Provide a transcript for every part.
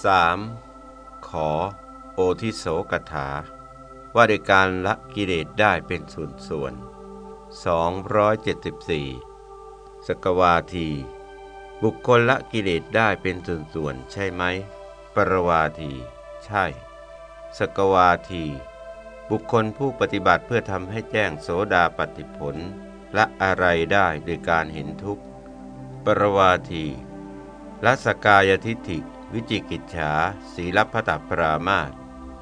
3. ขอโอทิโสกถา ว่าในการละกิเลสได้เป็นส่วนส่วน274 สกวาที บุคคลละกิเลสได้เป็นส่วนส่วนใช่ไหม ปรวาที ใช่ สกวาที บุคคลผู้ปฏิบัติเพื่อทำให้แจ้งโสดาปฏิผลละอะไรได้โดยการเห็นทุกข์ ปรวาทีละสกายทิฏฐิ วิจิกิจฉาสีลพัตปรามาต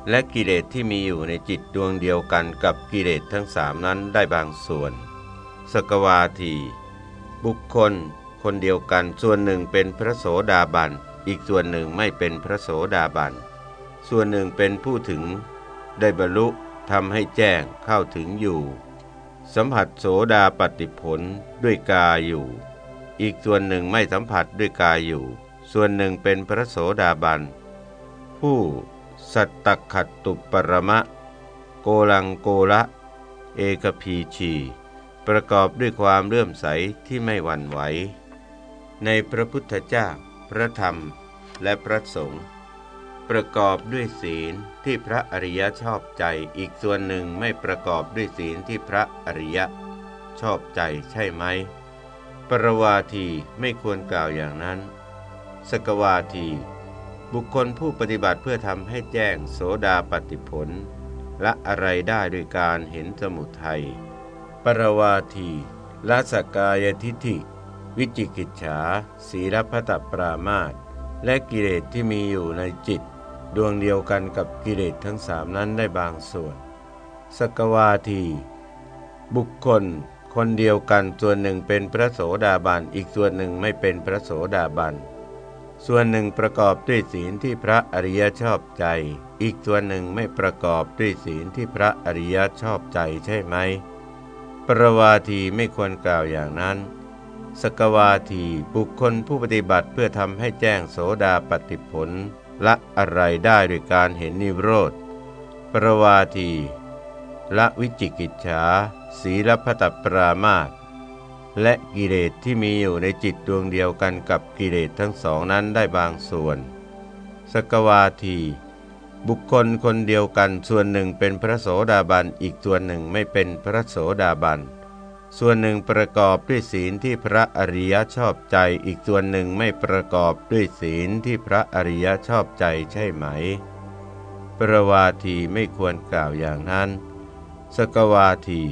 และกิเลสที่มีอยู่ในจิตดวงเดียวกันกับกิเลสทั้งสามนั้นได้บางส่วน สกวาที บุคคล คนเดียวกันส่วนหนึ่งเป็นพระโสดาบัน อีกส่วนหนึ่งไม่เป็นพระโสดาบัน ส่วนหนึ่งเป็นผู้ถึง ได้บรรลุทำให้แจ้งเข้าถึงอยู่ สัมผัสโสดาปฏิผลด้วยกายอยู่ อีกส่วนหนึ่งไม่สัมผัสด้วยกายอยู่ ส่วนหนึ่งเป็นพระโสดาบัน ผู้สัตตขัตตุปรมะ โกลังโกละ เอกพีชี ประกอบด้วยความเลื่อมใสที่ไม่หวั่นไหว ในพระพุทธเจ้า พระธรรมและพระสงฆ์ประกอบด้วยศีลที่พระอริยชอบใจ อีกส่วนหนึ่งไม่ประกอบด้วยศีลที่พระอริยชอบใจใช่ไหม ปรวาทีไม่ควรกล่าวอย่างนั้น สกวาที บุคคลผู้ปฏิบัติเพื่อทำให้แจ้งโสดาปฏิผลละอะไรได้ด้วยการเห็นสมุทัย ปรวาทีละสกายทิฐิ วิจิกิจฉาสีรพัตปรามาตและกิเลสที่มีอยู่ในจิต ดวงเดียวกันกับกิเลสทั้งสามนั้นได้บางส่วน สกวาที บุคคล คนเดียวกันส่วนหนึ่งเป็นพระโสดาบันอีกส่วนหนึ่งไม่เป็นพระโสดาบัน ส่วนหนึ่งประกอบด้วยศีลที่พระอริยชอบใจ อีกส่วนหนึ่งไม่ประกอบด้วยศีลที่พระอริยชอบใจใช่ไหม ประวาทีไม่ควรกล่าวอย่างนั้น สกวาทีบุคคลผู้ปฏิบัติเพื่อทำให้แจ้งโสดาปฏิผลละอะไรได้ด้วยการเห็นนิโรธ ประวาทีละวิจิกิจฉาสีลพัตปรามาต และกิเลสที่มีอยู่ในจิตดวงเดียวกันกับกิเลสทั้งสองนั้นได้บางส่วน สกวาที บุคคลคนเดียวกันส่วนหนึ่งเป็นพระโสดาบันอีกส่วนหนึ่งไม่เป็นพระโสดาบันส่วนหนึ่งประกอบด้วยศีลที่พระอริยชอบใจ อีกส่วนหนึ่งไม่ประกอบด้วยศีลที่พระอริยชอบใจใช่ไหม ประวาทีไม่ควรกล่าวอย่างนั้น สกวาที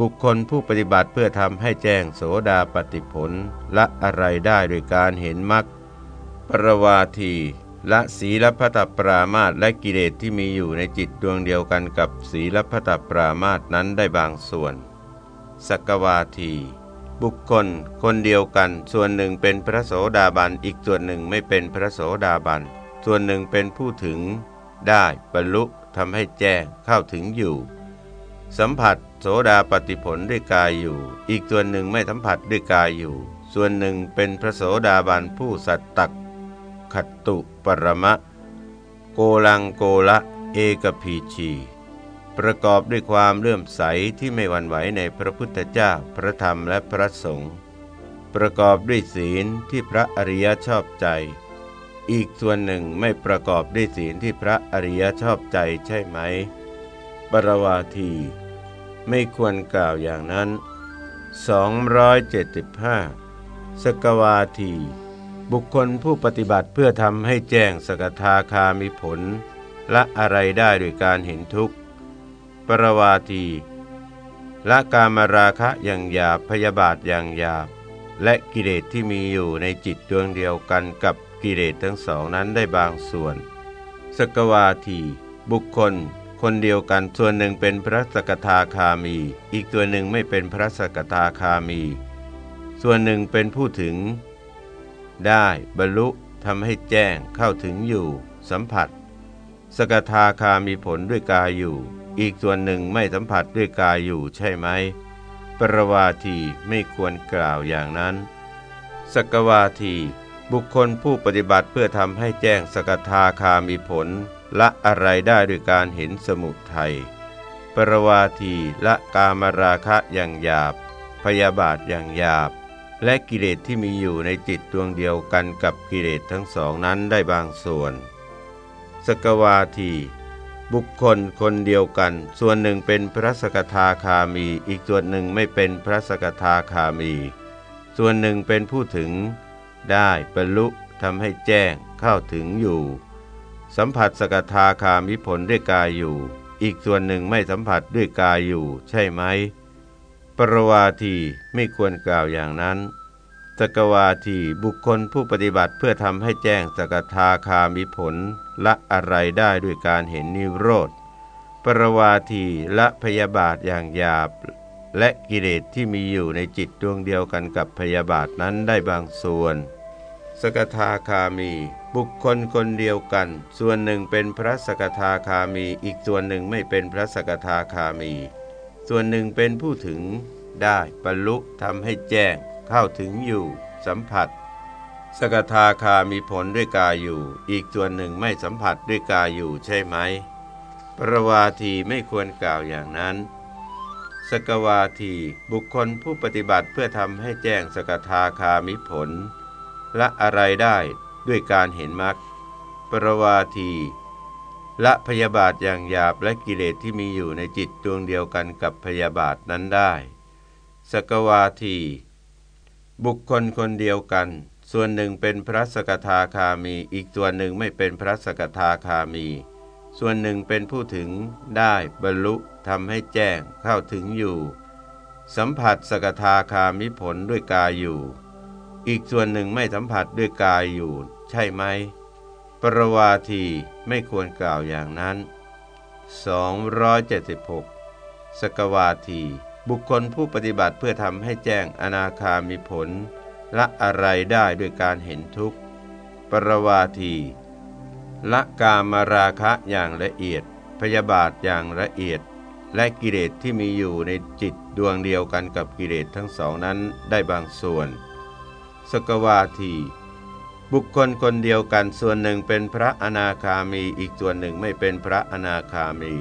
บุคคลผู้ปฏิบัติเพื่อทำให้แจ้งโสดาปฏิผลละอะไรได้โดยการเห็นมรรคปรวาทีละศีลพัตปรามาตและกิเลสที่มีอยู่ในจิตดวงเดียวกันกับศีลพัตปรามาตนั้นได้บางส่วน สกวาที บุคคล คนเดียวกัน ส่วนหนึ่งเป็นพระโสดาบันอีกส่วนหนึ่งไม่เป็นพระโสดาบันส่วนหนึ่งเป็นผู้ถึง ได้บรรลุทำให้แจ้งเข้าถึงอยู่ สัมผัส โสดาปฏิผลด้วยกายอยู่ อีกส่วนหนึ่งไม่สัมผัสด้วยกายอยู่ ส่วนหนึ่งเป็นพระโสดาบันผู้สัตตักขตุปรมะ โกลังโกละเอกพีชีประกอบด้วยความเลื่อมใสที่ไม่หวั่นไหวในพระพุทธเจ้า พระธรรมและพระสงฆ์ ประกอบด้วยศีลที่พระอริยชอบใจ อีกส่วนหนึ่งไม่ประกอบด้วยศีลที่พระอริยชอบใจใช่ไหม ปรวาที ไม่ควรกล่าวอย่างนั้น 275 สกวาที บุคคลผู้ปฏิบัติเพื่อทำให้แจ้งสกทาคามีผลละอะไรได้โดยการเห็นทุกข์ ปรวาทีละกามราคะอย่างหยาบพยาบาทอย่างหยาบ และกิเลสที่มีอยู่ในจิตดวงเดียวกันกับกิเลสทั้งสองนั้นได้บางส่วน สกวาที บุคคล คนเดียวกันส่วนหนึ่งเป็นพระสกทาคามี อีกตัวหนึ่งไม่เป็นพระสกทาคามี ส่วนหนึ่งเป็นผู้ถึง ได้บรรลุทำให้แจ้งเข้าถึงอยู่ สัมผัส สกทาคามีผลด้วยกายอยู่ อีกส่วนหนึ่งไม่สัมผัสด้วยกายอยู่ใช่ไหมปรวาทีไม่ควรกล่าวอย่างนั้น สกวาที บุคคลผู้ปฏิบัติเพื่อทำให้แจ้งสกทาคามีผล ละอะไรได้ด้วยการเห็นสมุทัย ปรวาทีละกามราคะอย่างหยาบ พยาบาทอย่างหยาบ และกิเลสที่มีอยู่ในจิตดวงเดียวกันกับกิเลสทั้งสองนั้นได้บางส่วน สกวาที บุคคลคนเดียวกัน ส่วนหนึ่งเป็นพระสกทาคามี อีกส่วนหนึ่งไม่เป็นพระสกทาคามี ส่วนหนึ่งเป็นผู้ถึง ได้บรรลุทำให้แจ้งเข้าถึงอยู่ สัมผัสสกทาคามิผลด้วยกายอยู่ อีกส่วนหนึ่งไม่สัมผัสด้วยกายอยู่ ใช่ไหม ปรวาทีไม่ควรกล่าวอย่างนั้น สกวาทีบุคคลผู้ปฏิบัติเพื่อทำให้แจ้งสกทาคามิผลละอะไรได้ด้วยการเห็นนิโรธ ปรวาทีละพยาบาทอย่างหยาบ และกิเลสที่มีอยู่ในจิตดวงเดียวกันกับพยาบาทนั้นได้บางส่วน สกทาคามี บุคคลคนเดียวกัน ส่วนหนึ่งเป็นพระสกทาคามี อีกส่วนหนึ่งไม่เป็นพระสกทาคามี ส่วนหนึ่งเป็นผู้ถึงได้บรรลุทำให้แจ้ง เข้าถึงอยู่ สัมผัส สกทาคามีผลด้วยกายอยู่ อีกส่วนหนึ่งไม่สัมผัสด้วยกายอยู่ใช่ไหม ปรวาทีไม่ควรกล่าวอย่างนั้นสกวาทีบุคคลผู้ปฏิบัติเพื่อทำให้แจ้งสกทาคามิผล ละอะไรได้ ด้วยการเห็นมรรคปรวาที ละพยาบาทอย่างหยาบและกิเลสที่มีอยู่ในจิตดวงเดียวกันกับพยาบาทนั้นได้ สกวาที บุคคลคนเดียวกัน ส่วนหนึ่งเป็นพระสกทาคามี อีกส่วนหนึ่งไม่เป็นพระสกทาคามี ส่วนหนึ่งเป็นผู้ถึงได้บรรลุทำให้แจ้งเข้าถึงอยู่ สัมผัสสกทาคามิผลด้วยกายอยู่ อีกส่วนหนึ่งไม่สัมผัสด้วยกายอยู่ ใช่ไหม ปรวาทีไม่ควรกล่าวอย่างนั้น 276 สกวาที บุคคลผู้ปฏิบัติเพื่อทำให้แจ้งอนาคามีผลละอะไรได้ด้วยการเห็นทุกข์ ปรวาทีละกามราคะอย่างละเอียด พยาบาทอย่างละเอียด และกิเลสที่มีอยู่ในจิตดวงเดียวกันกับกิเลสทั้งสองนั้นได้บางส่วน สกวาที บุคคลคนเดียวกันส่วนหนึ่งเป็นพระอนาคามีอีกส่วนหนึ่งไม่เป็นพระอนาคามี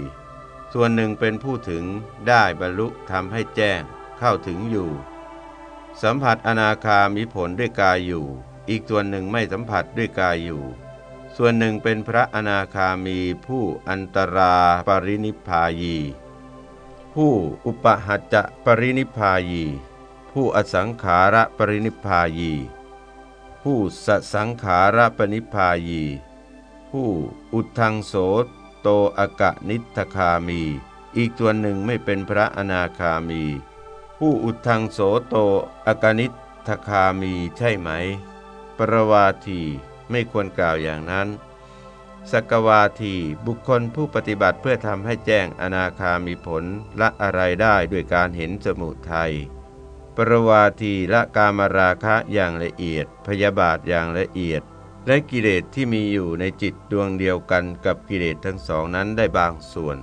ส่วนหนึ่งเป็นผู้ถึงได้บรรลุทำให้แจ้งเข้าถึงอยู่ สัมผัสอนาคามีผลด้วยกายอยู่ อีกส่วนหนึ่งไม่สัมผัสด้วยกายอยู่ ส่วนหนึ่งเป็นพระอนาคามีผู้อันตราปรินิพายี ผู้อุปหัจจะปรินิพายี ผู้อสังขาระปรินิพายี ผู้สสังขาระปนิพายี ผู้อุทังโสโตอกะนิทคามี อีกส่วหนึ่งไม่เป็นพระอนาคามี ผู้อุทังโสโตอกนิทคามีใช่ไหม ปรวาทีไม่ควรกล่าวอย่างนั้นสกวาทีบุคคลผู้ปฏิบัติเพื่อทำให้แจ้งอนาคามีผลละอะไรได้ด้วยการเห็นสมุทัย ปรวาทีละกามราคะอย่างละเอียด พยาบาทอย่างละเอียด และกิเลสที่มีอยู่ในจิตดวงเดียวกันกับกิเลสทั้งสองนั้นได้บางส่วน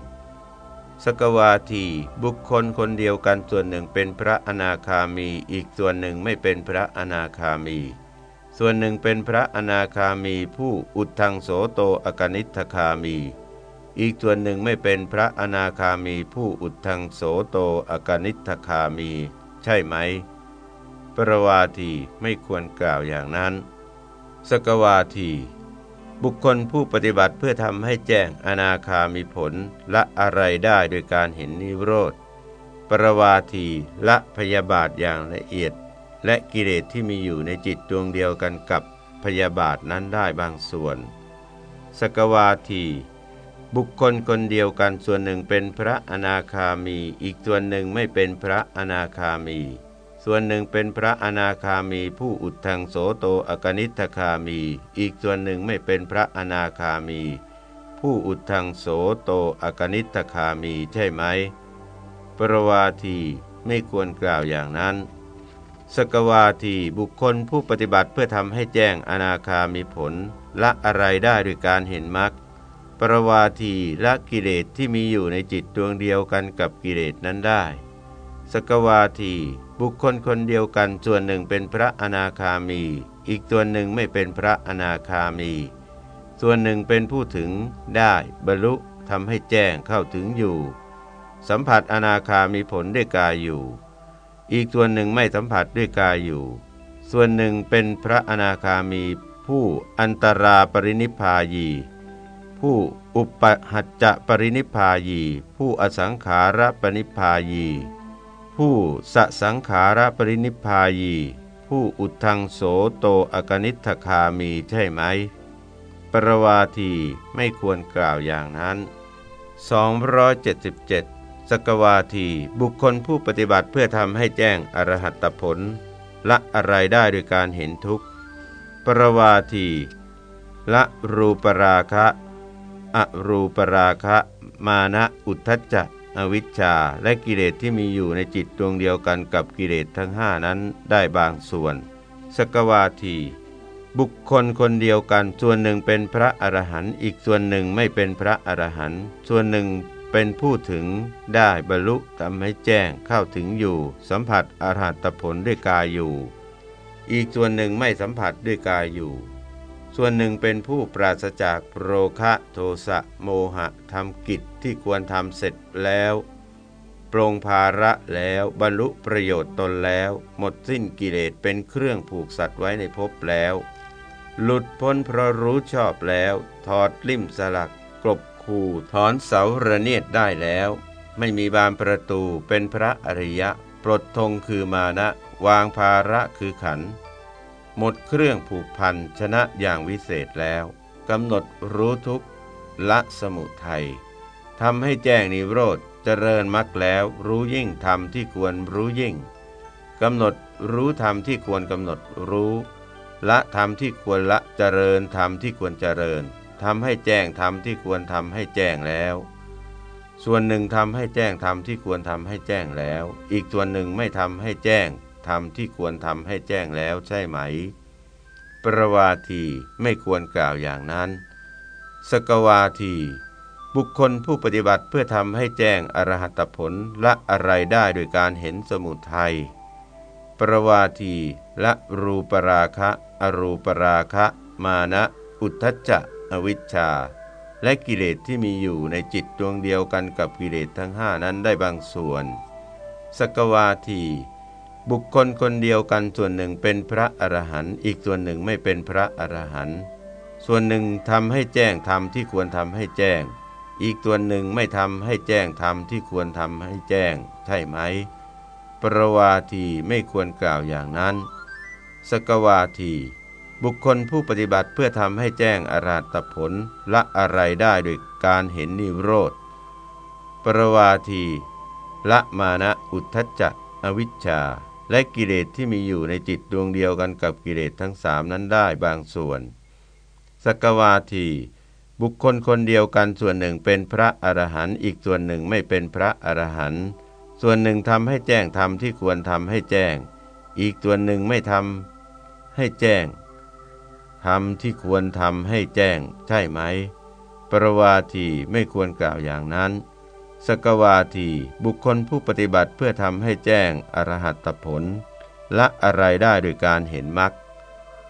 สกวาทีบุคคลคนเดียวกันส่วนหนึ่งเป็นพระอนาคามี อีกส่วนหนึ่งไม่เป็นพระอนาคามี ส่วนหนึ่งเป็นพระอนาคามีผู้อุดทังโสโตอกนิทคามี อีกส่วนหนึ่งไม่เป็นพระอนาคามีผู้อุดทังโสโตอกนิทคามี ใช่ไหม ปรวาทีไม่ควรกล่าวอย่างนั้น สกวาที บุคคลผู้ปฏิบัติเพื่อทำให้แจ้งอนาคามีผลละอะไรได้โดยการเห็นนิโรธ ปรวาทีละพยาบาทอย่างละเอียด และกิเลสที่มีอยู่ในจิตดวงเดียวกันกับพยาบาทนั้นได้บางส่วน สกวาที บุคคลคนเดียวกันส่วนหนึ่งเป็นพระอนาคามี อีกส่วนหนึ่งไม่เป็นพระอนาคามี ส่วนหนึ่งเป็นพระอนาคามีผู้อุดทังโสโตอกนิทคามี อีกส่วนหนึ่งไม่เป็นพระอนาคามี ผู้อุดทังโสโตอกนิทคามีใช่ไหม ปรวาทีไม่ควรกล่าวอย่างนั้น สกวาทีบุคคลผู้ปฏิบัติเพื่อทำให้แจ้งอนาคามีผล ละอะไรได้ด้วยการเห็นมรรค ปรวาทีละกิเลสที่มีอยู่ในจิตดวงเดียวกันกับกิเลสนั้นได้ สกวาที บุคคลคนเดียวกันส่วนหนึ่งเป็นพระอนาคามี อีกส่วหนึ่งไม่เป็นพระอนาคามี ส่วนหนึ่งเป็นผู้ถึงได้บรรลุทำให้แจ้งเข้าถึงอยู่ สัมผัสอนาคามีผลด้วยกายอยู่ อีกส่วนหนึ่งไม่สัมผัสด้วยกายอยู่ ส่วนหนึ่งเป็นพระอนาคามีผู้อันตราปรินิพพายี ผู้อุปหัจจะปรินิพายี ผู้อสังขาระปรินิพายี ผู้สสังขาระปรินิพายี ผู้อุทังโสโตอกนิทคามีใช่ไหม ปรวาทีไม่ควรกล่าวอย่างนั้น 277 สกวาทีบุคคลผู้ปฏิบัติเพื่อทำให้แจ้งอรหัตผล ละอะไรได้โดยการเห็นทุกข์ ปรวาที ละรูปราคะ อรูปราคะ มานะอุทธัจจะอวิชชา และกิเลสที่มีอยู่ในจิตดวงเดียวกันกับกิเลสทั้งห้านั้นได้บางส่วน สกวาที บุคคลคนเดียวกันส่วนหนึ่งเป็นพระอรหันต์อีกส่วนหนึ่งไม่เป็นพระอรหันต์ส่วนหนึ่งเป็นผู้ถึงได้บรรลุทำให้แจ้งเข้าถึงอยู่ สัมผัสอรหัตผลด้วยกายอยู่ อีกส่วนหนึ่งไม่สัมผัสด้วยกายอยู่ ส่วนหนึ่งเป็นผู้ปราศจากโรคะโทสะโมหะทำกิจที่ควรทำเสร็จแล้วปรงภาระแล้วบรรลุประโยชน์ตนแล้ว หมดสิ้นกิเลสเป็นเครื่องผูกสัตว์ไว้ในภพแล้ว หลุดพ้นเพราะรู้ชอบแล้ว ถอดลิ่มสลัก กลบคู่ถอนเสาระเนียดได้แล้ว ไม่มีบานประตูเป็นพระอริยะ ปลดธงคือมานะ วางภาระคือขัน หมดเครื่องผูกพันชนะอย่างวิเศษแล้วกำหนดรู้ทุกละสมุทัยทำให้แจ้งนิโรธเจริญมรรคแล้วรู้ยิ่งธรรมที่ควรรู้ยิ่งกำหนดรู้ธรรมที่ควรกำหนดรู้ ละธรรมที่ควรละเจริญธรรมที่ควรเจริญทำให้แจ้งธรรมที่ควรทำให้แจ้งแล้ว ส่วนหนึ่งทำให้แจ้งธรรมที่ควรทำให้แจ้งแล้ว อีกส่วนหนึ่งไม่ทำให้แจ้ง ธรมที่ควรทำให้แจ้งแล้วใช่ไหม ประวาทีไม่ควรกล่าวอย่างนั้น สกวาที บุคคลผู้ปฏิบัติเพื่อทำให้แจ้งอรหัตผลละอะไรได้โดยการเห็นสมุทัย ประวาทีละรูปราคะ อรูปราคะ มานะอุทธจะอวิชชา และกิเลสที่มีอยู่ในจิตดวงเดียวกันกับกิเลสทั้งห้านั้นได้บางส่วน สกวาที บุคคลคนเดียวกันส่วนหนึ่งเป็นพระอรหันต์อีกส่วนหนึ่งไม่เป็นพระอรหันต์ส่วนหนึ่งทำให้แจ้งธรรมที่ควรทำให้แจ้ง อีกส่วนหนึ่งไม่ทำให้แจ้งธรรมที่ควรทำให้แจ้ง ใช่ไหม ปรวาทีไม่ควรกล่าวอย่างนั้น สกวาที บุคคลผู้ปฏิบัติเพื่อทำให้แจ้งอาราตผลละอะไรได้โดยการเห็นนิโรธ ปรวาที ละมานะอุทธจักอวิชชา และกิเลสที่มีอยู่ในจิตดวงเดียวกันกับกิเลสทั้งสามนั้นได้บางส่วน สกวาที บุคคลคนเดียวกันส่วนหนึ่งเป็นพระอรหันต์อีกส่วนหนึ่งไม่เป็นพระอรหันต์ส่วนหนึ่งทำให้แจ้งธรรมที่ควรทำให้แจ้ง อีกส่วนหนึ่งไม่ทำให้แจ้งทำที่ควรทำให้แจ้ง ใช่ไหม ปรวาทีไม่ควรกล่าวอย่างนั้น สกวาทีบุคคลผู้ปฏิบัติเพื่อทำให้แจ้งอรหัตผล ละอะไรได้โดยการเห็นมรรค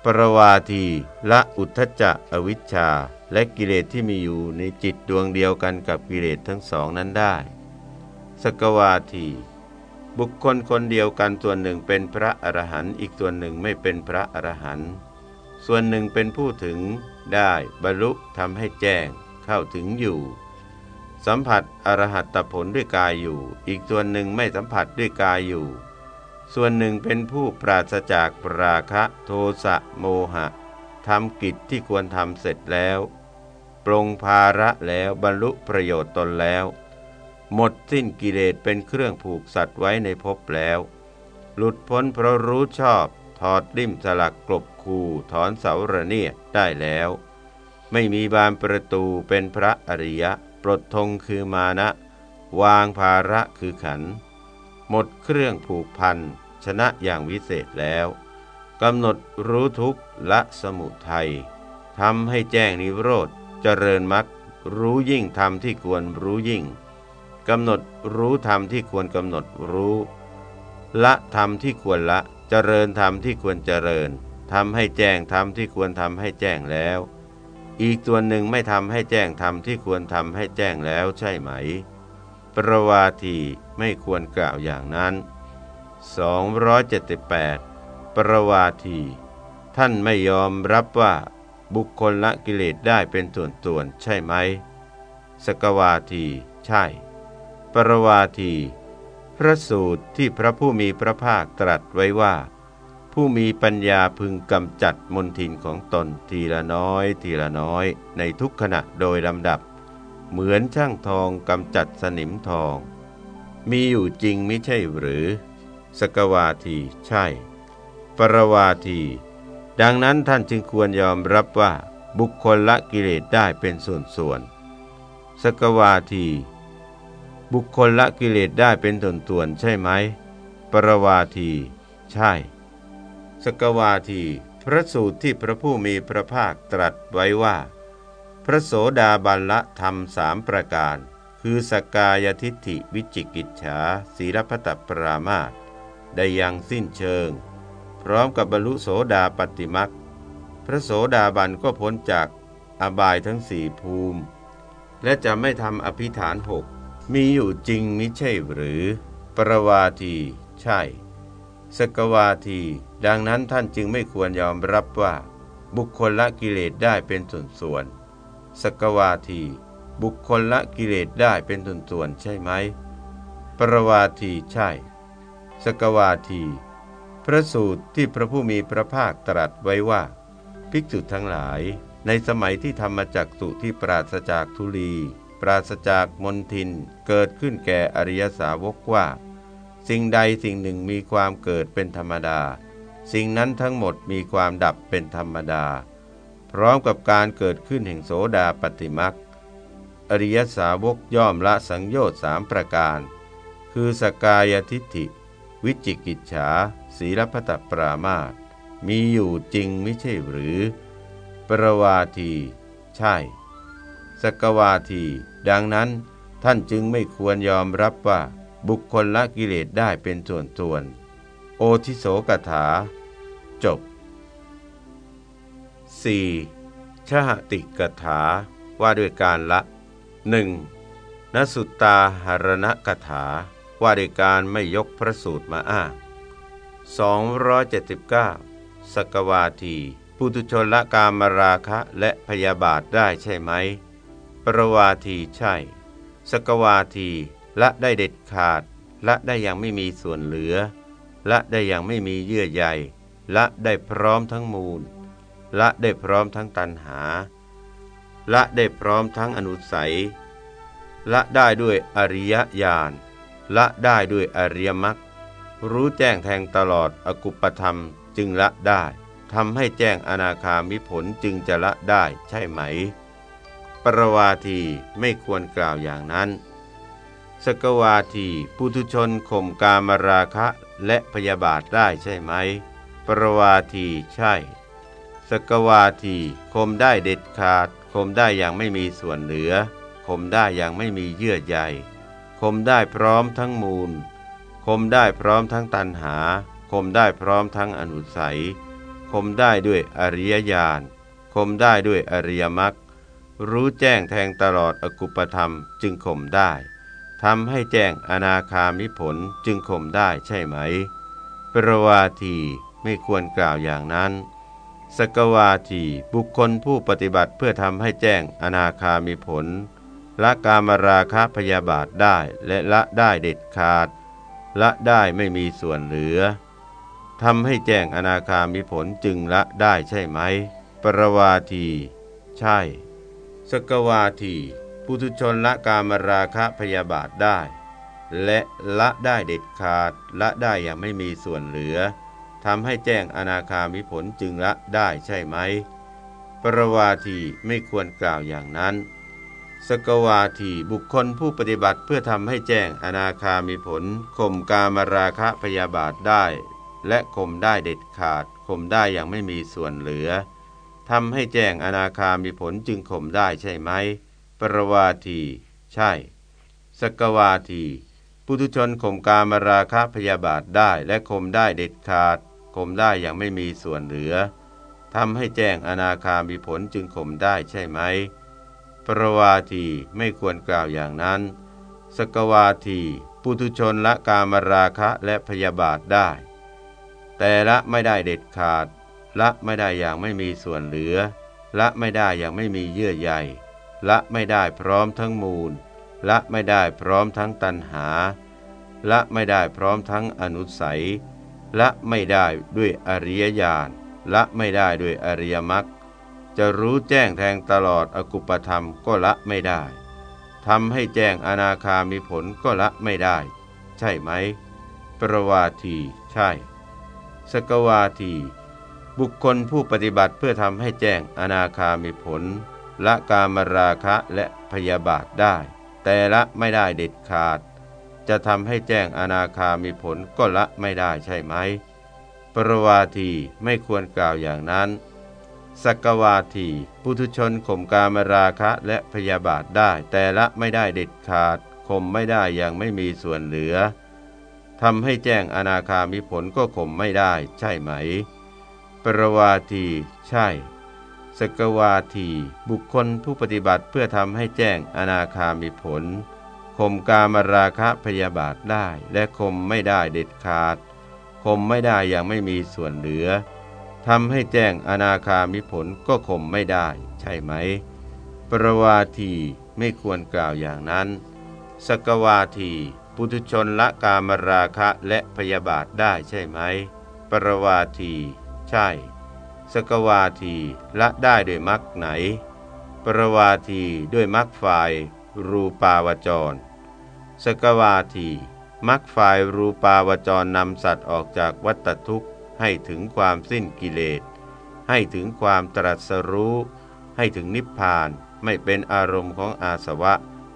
ปรวาทีละอุทธจะอวิชชา และกิเลสที่มีอยู่ในจิตดวงเดียวกันกับกิเลสทั้งสองนั้นได้ สกวาที บุคคลคนเดียวกันส่วนหนึ่งเป็นพระอรหันต์อีกส่วนหนึ่งไม่เป็นพระอรหันต์ส่วนหนึ่งเป็นผู้ถึงได้บรรลุทำให้แจ้งเข้าถึงอยู่ สัมผัสอรหัตผลด้วยกายอยู่ อีกส่วนหนึ่งไม่สัมผัสด้วยกายอยู่ ส่วนหนึ่งเป็นผู้ปราศจากปราคะโทสะโมหะทำกิจที่ควรทำเสร็จแล้ว ปรงภาระแล้วบรรลุประโยชน์ตนแล้ว หมดสิ้นกิเลสเป็นเครื่องผูกสัตว์ไว้ในภพแล้ว หลุดพ้นเพราะรู้ชอบ ถอดริ่มสลักกลบคูถอนเสาระเนียดได้แล้ว ไม่มีบานประตูเป็นพระอริยะ ปลดธงคือมานะ วางภาระคือขัน หมดเครื่องผูกพัน ชนะอย่างวิเศษแล้วกำหนดรู้ทุกข์ละสมุทัยทำให้แจ้งนิโรธเจริญมรรครู้ยิ่งธรรมที่ควรรู้ยิ่งกำหนดรู้ธรรมที่ควรกำหนดรู้ ละธรรมที่ควรละเจริญธรรมที่ควรเจริญทำให้แจ้งธรรมที่ควรทำให้แจ้งแล้ว อีกส่วนหนึ่งไม่ทำให้แจ้งธรรมที่ควรทำให้แจ้งแล้วใช่ไหม ปรวาทีไม่ควรกล่าวอย่างนั้น 278 ปรวาที ท่านไม่ยอมรับว่าบุคคลละกิเลสได้เป็นส่วนๆใช่ไหม สกวาที ใช่ ปรวาที พระสูตรที่พระผู้มีพระภาคตรัสไว้ว่า ผู้มีปัญญาพึงกำจัดมนทินของตนทีละน้อย ทีละน้อยในทุกขณะโดยลำดับ เหมือนช่างทองกำจัดสนิมทอง มีอยู่จริงไม่ใช่หรือ สกวาทีใช่ ปรวาที ดังนั้นท่านจึงควรยอมรับว่าบุคคลละกิเลสได้เป็นส่วนๆสกวาที บุคคลละกิเลสได้เป็นส่วนๆใช่ไหม ปรวาที ใช่ สกวาที พระสูตรที่พระผู้มีพระภาคตรัสไว้ว่า พระโสดาบันละธรรมสามประการ คือสกายทิฏฐิวิจิกิจฉาศีรพตปรามาตได้ยังสิ้นเชิง พร้อมกับบรรลุโสดาปติมักพระโสดาบันก็พ้นจากอบายทั้งสี่ภูมิ และจะไม่ทำอภิฐานหกมีอยู่จริงมิใช่หรือ ประวาที ใช่ สกวาที ดังนั้นท่านจึงไม่ควรยอมรับว่า บุคคลละกิเลสได้เป็นส่วนส่วนสกวาที บุคคลละกิเลสได้เป็นส่วนส่วนใช่ไหม ปรวาทีใช่ สกวาที พระสูตรที่พระผู้มีพระภาคตรัสไว้ว่า ภิกษุทั้งหลาย ในสมัยที่ธรรมจักสุที่ปราศจากทุลี ปราศจากมนทิน เกิดขึ้นแก่อริยสาวกว่า สิ่งใดสิ่งหนึ่งมีความเกิดเป็นธรรมดา สิ่งนั้นทั้งหมดมีความดับเป็นธรรมดา พร้อมกับการเกิดขึ้นแห่งโสดาปฏิมักอริยสาวกย่อมละสังโยชน์สามประการ คือสกายทิฏฐิ วิจิกิจฉา ศีลพัตปรามาตมีอยู่จริงไม่ใช่หรือ ปรวาที ใช่ สกวาที ดังนั้นท่านจึงไม่ควรยอมรับว่า บุคคลละกิเลสได้เป็นส่วนส่วนโอทิโสกถา จบ 4. ชหติกถาว่าด้วยการละหนึ่งนสุตตาหารณกถา ว่าด้วยการไม่ยกพระสูตรมาอ้าง279 สกวาทีปุตุชนละกามราคะและพยาบาทได้ใช่ไหม ปรวาทีใช่ สกวาที ละได้เด็ดขาด ละได้อย่างไม่มีส่วนเหลือ ละได้อย่างไม่มีเยื่อใยละได้พร้อมทั้งมูล ละได้พร้อมทั้งตันหา ละได้พร้อมทั้งอนุสัย ละได้ด้วยอริยญาณละได้ด้วยอริยมรรครู้แจ้งแทงตลอดอกุปธรรมจึงละได้ทำให้แจ้งอนาคามิผลจึงจะละได้ใช่ไหม ปรวาทีไม่ควรกล่าวอย่างนั้น สกวาทีปุถุชนข่มกามราคะและพยาบาทได้ใช่ไหม ปรวาทีใช่ สกวาทีข่มได้เด็ดขาดข่มได้อย่างไม่มีส่วนเหลือข่มได้อย่างไม่มีเยื่อใยข่มได้พร้อมทั้งมูล คมได้พร้อมทั้งตันหา คมได้พร้อมทั้งอนุสัย คมได้ด้วยอริยญาณ คมได้ด้วยอริยมรรค รู้แจ้งแทงตลอดอกุปธรรมจึงข่มได้ ทำให้แจ้งอนาคามิผลจึงข่มได้ใช่ไหม ปรวาทีไม่ควรกล่าวอย่างนั้น สกวาทีบุคคลผู้ปฏิบัติเพื่อทำให้แจ้งอนาคามิผล ละกามราคะพยาบาทได้และละได้เด็ดขาด ละได้ไม่มีส่วนเหลือทำให้แจ้งอนาคามิผลจึงละได้ใช่ไหม ปรวาที ใช่ สกวาที ปุถุชนละกามราคะพยาบาทได้ และละได้เด็ดขาดละได้อย่างไม่มีส่วนเหลือทำให้แจ้งอนาคามิผลจึงละได้ใช่ไหม ปรวาทีไม่ควรกล่าวอย่างนั้น สกวาทีบุคคลผู้ปฏิบัติเพื่อทำให้แจ้งอนาคามีผลข่มกามราคะพยาบาทได้ และข่มได้เด็ดขาดข่มได้อย่างไม่มีส่วนเหลือทำให้แจ้งอนาคามีผลจึงข่มได้ใช่ไหม ปรวาที ใช่ สกวาทีปุถุชนข่มกามราคะพยาบาทได้และข่มได้เด็ดขาดข่มได้อย่างไม่มีส่วนเหลือทำให้แจ้งอนาคามีผลจึงข่มได้ใช่ไหม ปรวาทีไม่ควรกล่าวอย่างนั้น สกวาทีปุถุชนละกามราคะและพยาบาทได้ แต่ละไม่ได้เด็ดขาด ละไม่ได้อย่างไม่มีส่วนเหลือ ละไม่ได้อย่างไม่มีเยื่อใย ละไม่ได้พร้อมทั้งมูล ละไม่ได้พร้อมทั้งตันหา ละไม่ได้พร้อมทั้งอนุสัย ละไม่ได้ด้วยอริยญาณละไม่ได้ด้วยอริยมรรคจะรู้แจ้งแทงตลอดอกุปธรรมก็ละไม่ได้ทำให้แจ้งอนาคามีผลก็ละไม่ได้ ใช่ไหม ประวาทีใช่ สกวาที บุคคลผู้ปฏิบัติเพื่อทำให้แจ้งอนาคามีผล ละกามราคะและพยาบาทได้ แต่ละไม่ได้เด็ดขาด จะทำให้แจ้งอนาคามีผลก็ละไม่ได้ใช่ไหม ปรวาทีไม่ควรกล่าวอย่างนั้น สักวาทีปุถุชนข่มกามราคะและพยาบาทได้ แต่ละไม่ได้เด็ดขาดข่มไม่ได้อย่างไม่มีส่วนเหลือทำให้แจ้งอนาคามีผลก็ข่มไม่ได้ใช่ไหม ปรวาที ใช่ สกวาที บุคคลผู้ปฏิบัติเพื่อทำให้แจ้งอนาคามีผลข่มกามราคะพยาบาทได้และข่มไม่ได้เด็ดขาดข่มไม่ได้อย่างไม่มีส่วนเหลือทำให้แจ้งอนาคามิผลก็ข่มไม่ได้ ใช่ไหม ปรวาทีไม่ควรกล่าวอย่างนั้น สกวาที ปุถุชนละกามราคะและพยาบาทได้ใช่ไหม ปรวาที ใช่ สกวาทีละได้ด้วยมักไหน ปรวาทีด้วยมักฝ่าย รูปาวจร สกวาทีมักฝ่ายรูปาวจรนำสัตว์ออกจากวัตทุกข์ให้ถึงความสิ้นกิเลส ให้ถึงความตรัสรู้ ให้ถึงนิพพาน ไม่เป็นอารมณ์ของอาสวะ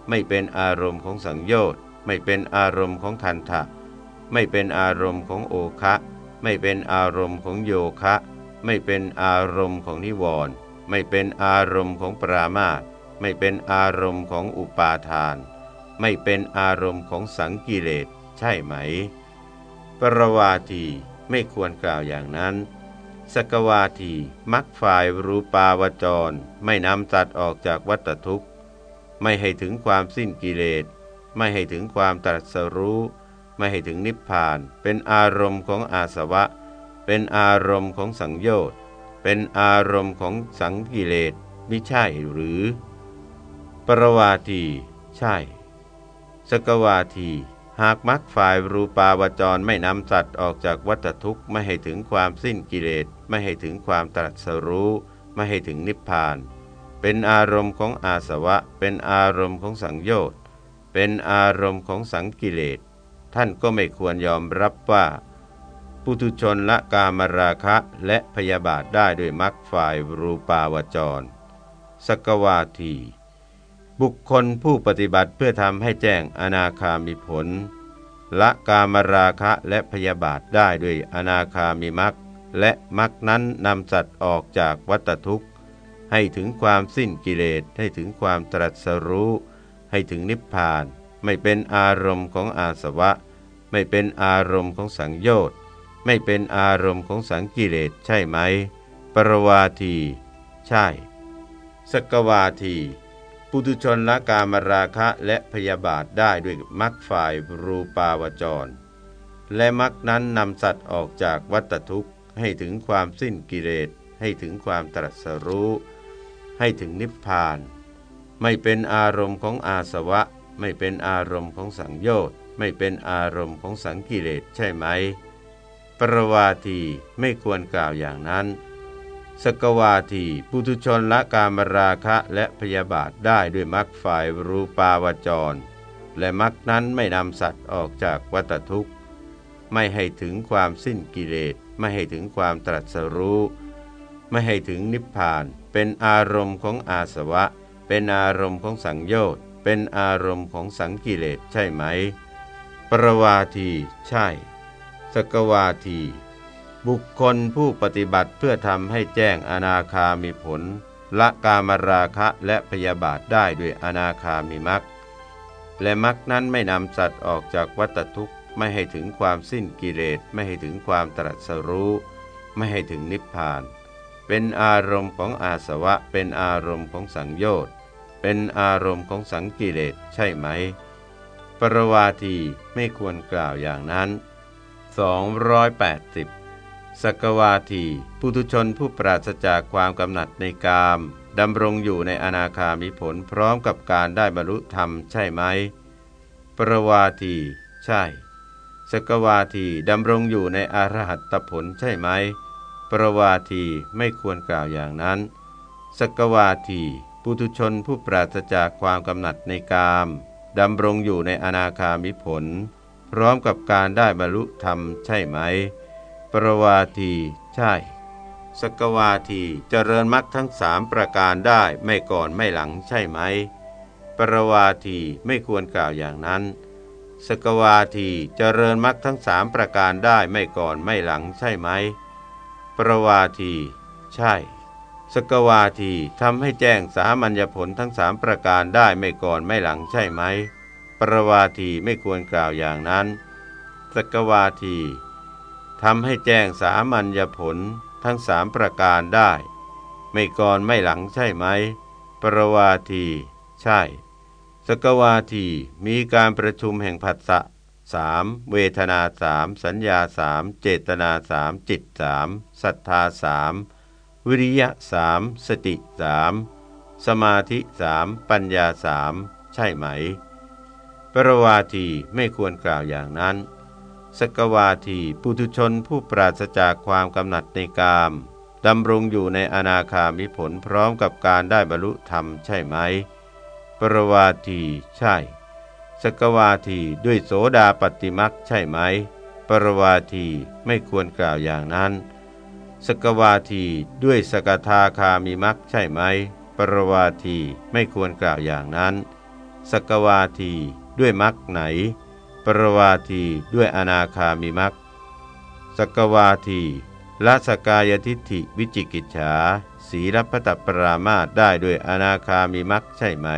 ไม่เป็นอารมณ์ของสังโยชน์ ไม่เป็นอารมณ์ของคันทะ ไม่เป็นอารมณ์ของโอคะ ไม่เป็นอารมณ์ของโยคะ ไม่เป็นอารมณ์ของนิวรณ์ไม่เป็นอารมณ์ของปรามาตไม่เป็นอารมณ์ของอุปาทาน ไม่เป็นอารมณ์ของสังกิเลสใช่ไหม ปรวาทีไม่ควรกล่าวอย่างนั้น สกวาทีมักฝ่ายรูปาวจร ไม่นำสัตว์ออกจากวัฏทุกข์ ไม่ให้ถึงความสิ้นกิเลส ไม่ให้ถึงความตรัสรู้ ไม่ให้ถึงนิพพาน เป็นอารมณ์ของอาสวะ เป็นอารมณ์ของสังโยชน์ เป็นอารมณ์ของสังกิเลสไม่ใช่หรือ ปรวาที ใช่ สกวาที หากมักฝ่ายรูปาวจรไม่นำสัตว์ออกจากวัฏทุกข์ไม่ให้ถึงความสิ้นกิเลสไม่ให้ถึงความตรัสรู้ ไม่ให้ถึงนิพพาน เป็นอารมณ์ของอาสวะ เป็นอารมณ์ของสังโยชน์ เป็นอารมณ์ของสังกิเลสท่านก็ไม่ควรยอมรับว่า ปุถุชนละกามราคะและพยาบาทได้ด้วยมักฝ่ายรูปาวจร สกวาที บุคคลผู้ปฏิบัติเพื่อทำให้แจ้งอนาคามิผล ละกามราคะและพยาบาทได้ด้วยอนาคามิมักและมักนั้นนำสัตว์ออกจากวัตทุกข์ ให้ถึงความสิ้นกิเลสให้ถึงความตรัสรู้ ให้ถึงนิพพาน ไม่เป็นอารมณ์ของอาสวะ ไม่เป็นอารมณ์ของสังโยชน์ ไม่เป็นอารมณ์ของสังกิเลสใช่ไหม ปรวาที ใช่ สกวาที ปุตุชนละกามราคะและพยาบาทได้ด้วยมักฝ่ายรูปาวจร และมักนั้นนำสัตว์ออกจากวัตทุกข์ให้ถึงความสิ้นกิเลสให้ถึงความตรัสรู้ ให้ถึงนิพพาน ไม่เป็นอารมณ์ของอาสวะ ไม่เป็นอารมณ์ของสังโยชน์ไม่เป็นอารมณ์ของสังกิเลสใช่ไหม รวาทีไม่ควรกล่าวอย่างนั้น สกวาทีปุถุชนละกามราคะและพยาบาทได้ด้วยมักฝ่ายรูปาวจร และมักนั้นไม่นำสัตว์ออกจากวัตทุกข์ ไม่ให้ถึงความสิ้นกิเลสไม่ให้ถึงความตรัสรู้ ไม่ให้ถึงนิพพาน เป็นอารมณ์ของอาสวะ เป็นอารมณ์ของสังโยชน์เป็นอารมณ์ของสังกิเลสใช่ไหม ปรวาทีใช่ สกวาที บุคคลผู้ปฏิบัติเพื่อทำให้แจ้งอนาคามีผล ละกามราคะและพยาบาทได้ด้วยอนาคามีมักและมักนั้นไม่นำสัตว์ออกจากวัฏทุกข์ไม่ให้ถึงความสิ้นกิเลสไม่ให้ถึงความตรัสรู้ ไม่ให้ถึงนิพพาน เป็นอารมณ์ของอาสวะ เป็นอารมณ์ของสังโยชน์เป็นอารมณ์ของสังกิเลสใช่ไหม ปรวาทีไม่ควรกล่าวอย่างนั้น 280สกวาทีปุถุชนผู้ปราศจากความกำหนัดในกามดำรงอยู่ในอนาคามิผลพร้อมกับการได้บรรลุธรรมใช่ไหม ประวาที ใช่ สกวาทีดำรงอยู่ในอรหัตผลใช่ไหม ประวาทีไม่ควรกล่าวอย่างนั้น สกวาทีปุถุชนผู้ปราศจากความกำหนัดในกามดำรงอยู่ในอนาคามิผล ร้อมกับการได้บรรลุธรรมใช่ไหม ปรวาทีใช่ สกวาทีเจริญมรรคทั้งสามประการได้ไม่ก่อนไม่หลังใช่ไหม ปรวาทีไม่ควรกล่าวอย่างนั้น สกวาทีเจริญมรรคทั้งสามประการได้ไม่ก่อนไม่หลังใช่ไหม ปรวาทีใช่ สกวาทีทำให้แจ้งสามัญญผลทั้งสามประการได้ไม่ก่อนไม่หลังใช่ไหม รวาทีไม่ควรกล่าวอย่างนั้นสกวาทีทำให้แจ้งสามัญญผลทั้งสามประการได้ ไม่ก่อนไม่หลังใช่ไหม ปรวาที ใช่ สกวาทีมีการประชุมแห่งผัสสะสามเวทนาสามสัญญาสามเจตนาสามจิตสามศรัทธาสามวิริยะสามสติสามสมาธิสามปัญญาสามใช่ไหม ปรวาทีไม่ควรกล่าวอย่างนั้น สกวาทีปุถุชนผู้ปราศจากความกำหนัดในกามดำรงอยู่ในอนาคามิผลพร้อมกับการได้บรรลุธรรมใช่ไหม ปรวาทีใช่ สกวาทีด้วยโสดาปฏิมักใช่ไหม ปรวาทีไม่ควรกล่าวอย่างนั้น สกวาทีด้วยสกทาคามิมักใช่ไหม ปรวาทีไม่ควรกล่าวอย่างนั้น สกวาที ด้วยมักไหน ปรวาทีด้วยอนาคามิมักสกวาทีละสกายทิฏฐิวิจิกิจฉาสีรัพตปรามาตได้ด้วยอนาคามิมักใช่ไหม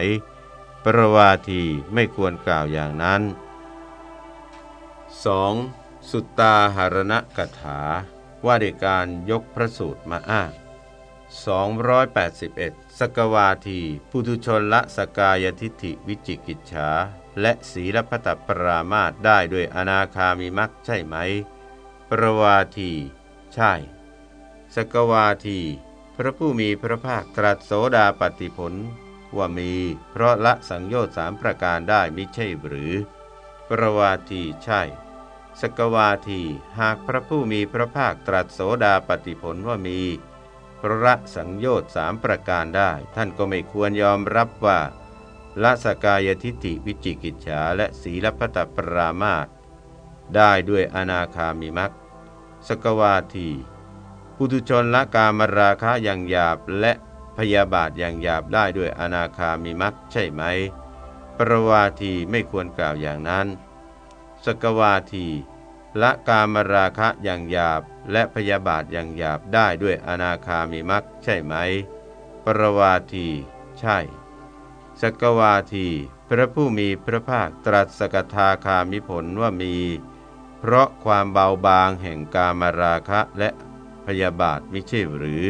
ปรวาทีไม่ควรกล่าวอย่างนั้น 2. สุตตาหารณกถา ว่าด้วยการยกพระสูตรมาอ้าง281 สกวาทีปุถุชนละสกายทิฏฐิวิจิกิจฉา และศีลพัตปรามาตได้ด้วยอนาคามิมักใช่ไหม ประวาที ใช่ สกวาที พระผู้มีพระภาคตรัสโสดาปฏิผล ว่ามี เพราะละสังโยชน์สามประการได้มิใช่หรือ ประวาทีใช่ สกวาที หากพระผู้มีพระภาคตรัสโสดาปฏิผลว่ามีเพราะละสังโยชน์สามประการได้ ท่านก็ไม่ควรยอมรับว่า ละสกายทิฏฐิวิจิกิจฉาและศีลพัตปรามาตได้ด้วยอนาคามิมักสกวาทีปุถุชนละกามราคะอย่างหยาบและพยาบาทอย่างหยาบได้ด้วยอนาคามิมักใช่ไหม ปรวาทีไม่ควรกล่าวอย่างนั้น สกวาทีละกามราคะอย่างหยาบและพยาบาทอย่างหยาบได้ด้วยอนาคามิมักใช่ไหม ปรวาที ใช่ สกวาที พระผู้มีพระภาคตรัสสกทาคามิผลว่ามี เพราะความเบาบางแห่งกามราคะและพยาบาทไม่ใช่หรือ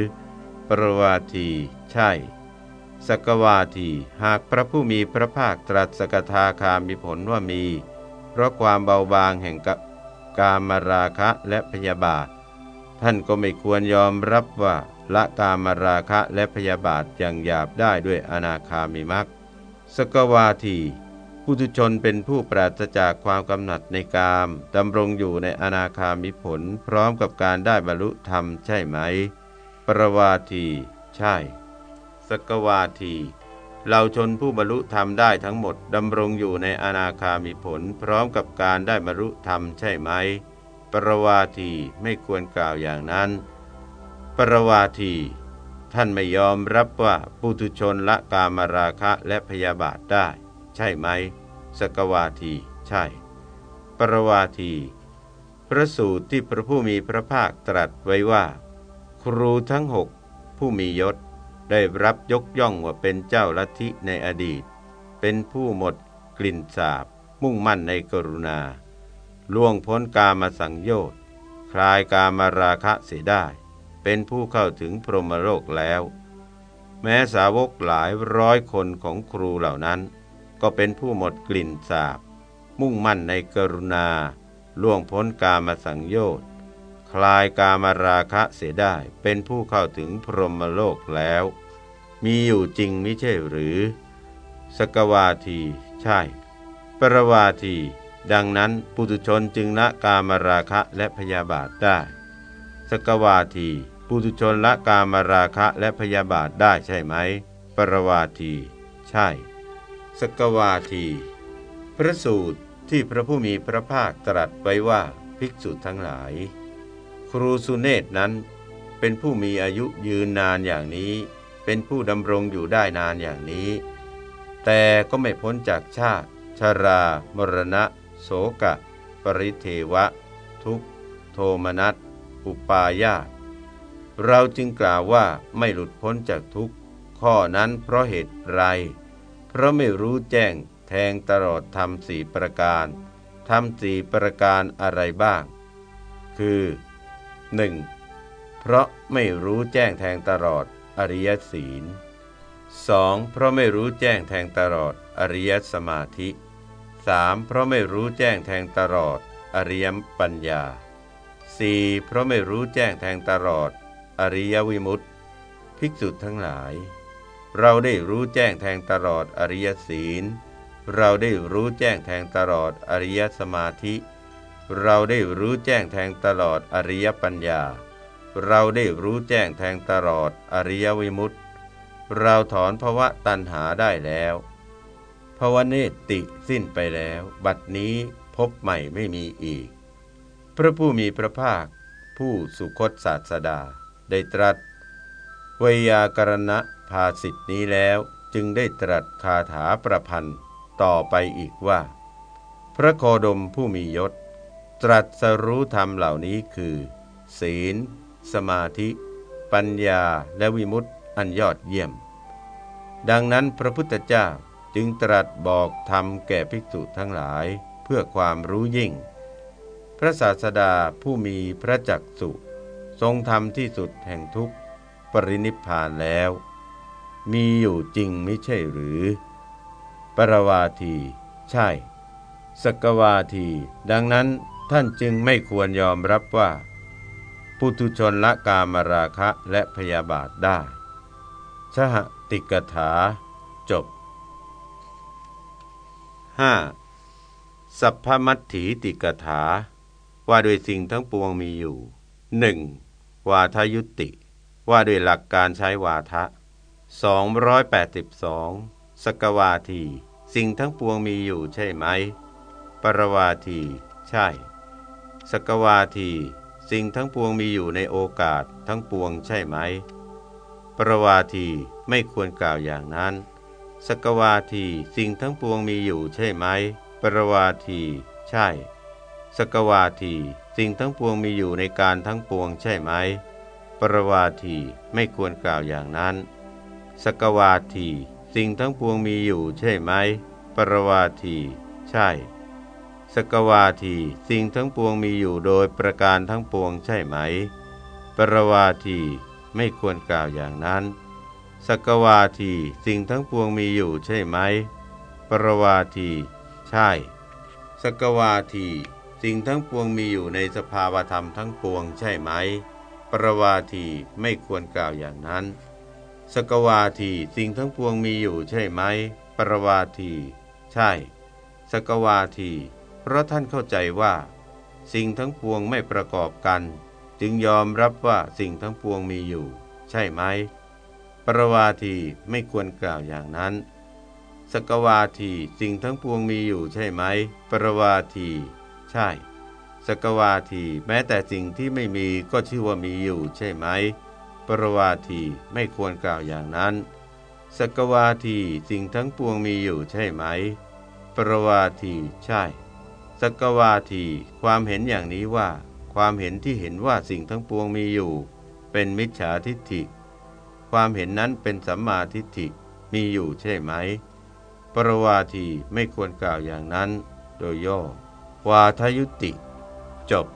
ปรวาที ใช่ สกวาที หากพระผู้มีพระภาคตรัสสกทาคามิผลว่ามี เพราะความเบาบางแห่งกามราคะและพยาบาท ท่านก็ไม่ควรยอมรับว่าละกามราคะและพยาบาทอย่างหยาบได้ด้วยอนาคามิมัก สกวาทีผู้ทุชนเป็นผู้ปราศจากความกำหนัดในกามดำรงอยู่ในอนาคามิผลพร้อมกับการได้บรรลุธรรมใช่ไหม ปรวาที ใช่ สกวาทีเราชนผู้บรรลุธรรมได้ทั้งหมดดำรงอยู่ในอนาคามิผล พร้อมกับการได้บรรลุธรรมใช่ไหม ปรวาทีไม่ควรกล่าวอย่างนั้น ปรวาที ท่านไม่ยอมรับว่าปุถุชนละกามราคะและพยาบาทได้ ใช่ไหม สกวาที ใช่ ปรวาที พระสูตรที่พระผู้มีพระภาคตรัสไว้ว่า ครูทั้งหกผู้มียศได้รับยกย่องว่าเป็นเจ้าลัทธิในอดีต เป็นผู้หมดกลิ่นสาบ มุ่งมั่นในกรุณา ล่วงพ้นกามาสังโยชน์คลายกามาราคะเสียได้ เป็นผู้เข้าถึงพรหมโลกแล้ว แม้สาวกหลายร้อยคนของครูเหล่านั้น ก็เป็นผู้หมดกลิ่นสาบ มุ่งมั่นในกรุณา ล่วงพ้นกามสังโยชน์คลายกามราคะเสียได้เป็นผู้เข้าถึงพรหมโลกแล้ว มีอยู่จริงไม่ใช่หรือ สกวาที ใช่ ปรวาที ดังนั้นปุถุชนจึงละกามราคะและพยาบาทได้ สกวาที ปุถุชนละกามราคะและพยาบาทได้ใช่ไหม ปรวาที ใช่ สกวาที พระสูตรที่พระผู้มีพระภาคตรัสไว้ว่าภิกษุทั้งหลาย ครูสุเนศนั้น เป็นผู้มีอายุยืนนานอย่างนี้ เป็นผู้ดำรงอยู่ได้นานอย่างนี้ แต่ก็ไม่พ้นจากชาติชารา มรณะ โสกะ ปริเทวะ ทุกโทมนัส อุปายาต เราจึงกล่าวว่าไม่หลุดพ้นจากทุกข้อนั้นเพราะเหตุไร เพราะไม่รู้แจ้งแทงตลอดธรรมสี่ประการทำสี่ประการอะไรบ้าง คือ 1. เพราะไม่รู้แจ้งแทงตลอดอริยศีล 2. เพราะไม่รู้แจ้งแทงตลอดอริยสมาธิ 3. เพราะไม่รู้แจ้งแทงตลอดอริยปัญญา 4. เพราะไม่รู้แจ้งแทงตลอด อริยวิมุตติภิกษุทั้งหลาย เราได้รู้แจ้งแทงตลอดอริยศีล เราได้รู้แจ้งแทงตลอดอริยสมาธิ เราได้รู้แจ้งแทงตลอดอริยปัญญา เราได้รู้แจ้งแทงตลอดอริยวิมุตติ เราถอนภวะตัณหาได้แล้วภวะเนติสิ้นไปแล้ว บัดนี้พบใหม่ไม่มีอีก พระผู้มีพระภาค ผู้สุคตศาสดา ได้ตรัสวยากรณะภาสิทธินี้แล้วจึงได้ตรัสคาถาประพันธ์ต่อไปอีกว่า พระโคดมผู้มียศ ตรัสรู้ธรรมเหล่านี้คือ ศีล สมาธิ ปัญญาและวิมุตติอันยอดเยี่ยม ดังนั้นพระพุทธเจ้าจึงตรัสบอกธรรมแก่ภิกษุทั้งหลายเพื่อความรู้ยิ่ง พระศาสดาผู้มีพระจักสุ ทรงธรรมที่สุดแห่งทุกปรินิพพานแล้ว มีอยู่จริงไม่ใช่หรือ ปรวาที ใช่ สกวาที ดังนั้นท่านจึงไม่ควรยอมรับว่า ปุถุชนละกามราคะและพยาบาทได้ ชหติกถา จบ 5. สัพพมัตถีติกถา ว่าโดยสิ่งทั้งปวงมีอยู่ 1. วาทยุติ ว่าโดยหลักการใช้วาทะ 282 สกวาที สิ่งทั้งปวงมีอยู่ใช่ไหม ปรวาที ใช่ สกวาที สิ่งทั้งปวงมีอยู่ในโอกาสทั้งปวงใช่ไหม ปรวาทีไม่ควรกล่าวอย่างนั้น สกวาทีสิ่งทั้งปวงมีอยู่ใช่ไหม ปรวาที ใช่ สกวาที สิ่งทั้งปวงมีอยู่ในการทั้งปวงใช่ไหม ปรวาทีไม่ควรกล่าวอย่างนั้น สกวาทีสิ่งทั้งปวงมีอยู่ใช่ไหม ปรวาทีใช่ สกวาทีสิ่งทั้งปวงมีอยู่โดยประการทั้งปวงใช่ไหม ปรวาทีไม่ควรกล่าวอย่างนั้น สกวาทีสิ่งทั้งปวงมีอยู่ใช่ไหม ปรวาทีใช่ สกวาที สิ่งทั้งปวงมีอยู่ในสภาวธรรมทั้งปวงใช่ไหม ปรวาทีไม่ควรกล่าวอย่างนั้น สกวาทีสิ่งทั้งปวงมีอยู่ใช่ไหม ปรวาที ใช่ สกวาที เพราะท่านเข้าใจว่า สิ่งทั้งปวงไม่ประกอบกัน จึงยอมรับว่าสิ่งทั้งปวงมีอยู่ ใช่ไหม ปรวาทีไม่ควรกล่าวอย่างนั้น สกวาทีสิ่งทั้งปวงมีอยู่ใช่ไหม ปรวาที ใช่ สกวาทีแม้แต่สิ่งที่ไม่มีก็ชื่อว่ามีอยู่ใช่ไหม ปรวาทีไม่ควรกล่าวอย่างนั้น สกวาทีสิ่งทั้งปวงมีอยู่ใช่ไหม ปรวาทีใช่ สกวาทีความเห็นอย่างนี้ว่า ความเห็นที่เห็นว่าสิ่งทั้งปวงมีอยู่ เป็นมิจฉาทิฏฐิ ความเห็นนั้นเป็นสัมมาทิฏฐิมีอยู่ใช่ไหม ปรวาทีไม่ควรกล่าวอย่างนั้น โดยย่อ วาทยุติ จบ